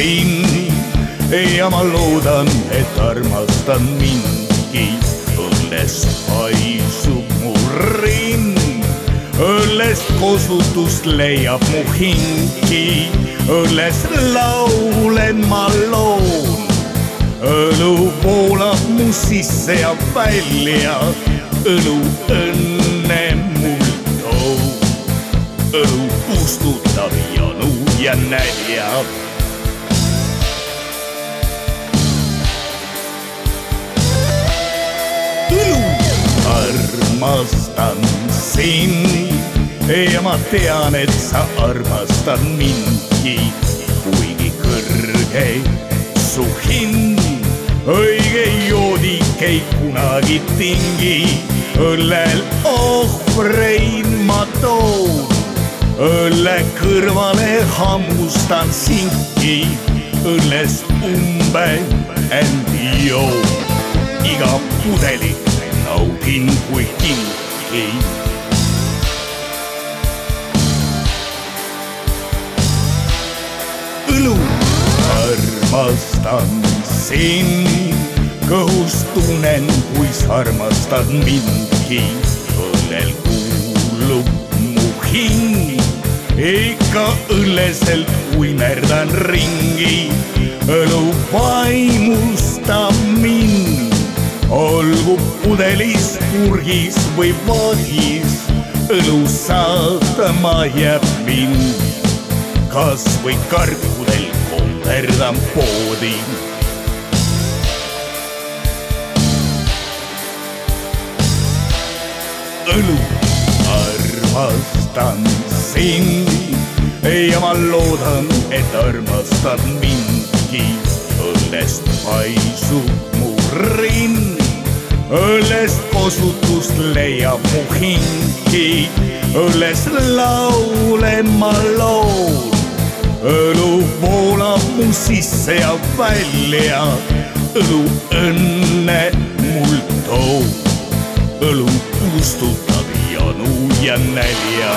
sind ja ma loodan, et armastan mindki. õllest paisub mu rinn, õllest kosutust leiab mu hingki, õllest laulen ma loon. õlu voolab mu sisse ja välja, õlu õnne mul toob. õlu kustutab janu ja nälja armastan sind ja ma tean, et sa armastad mindki, kuigi kõrge su hind. õige joodik ei kunagi tingi, õllel ohvreid ma toon. õlle kõrvale hammustan sinki, õllest umbe and joon. iga pudelit naudin kui kinki. õlu armastan sind, kõhus tunnen, kui sa armastad mindki. õllel kuulub mu hing, ikka õlleselt uimerdan ringi. õlu vaimustab mind olgu pudelis, purgis või voodis, õlu saatma jääb mind. kas või karkudel komberdan poodi. õlu armastan sind ja ma loodan, et armastad mindki. õllest paisub mu rinn õllest kosutust leiab mu hingki, õllest laulen ma loon. õlu voolab mu sisse ja välja, õlu õnne mul toob. õlu kustutab janu ja nälja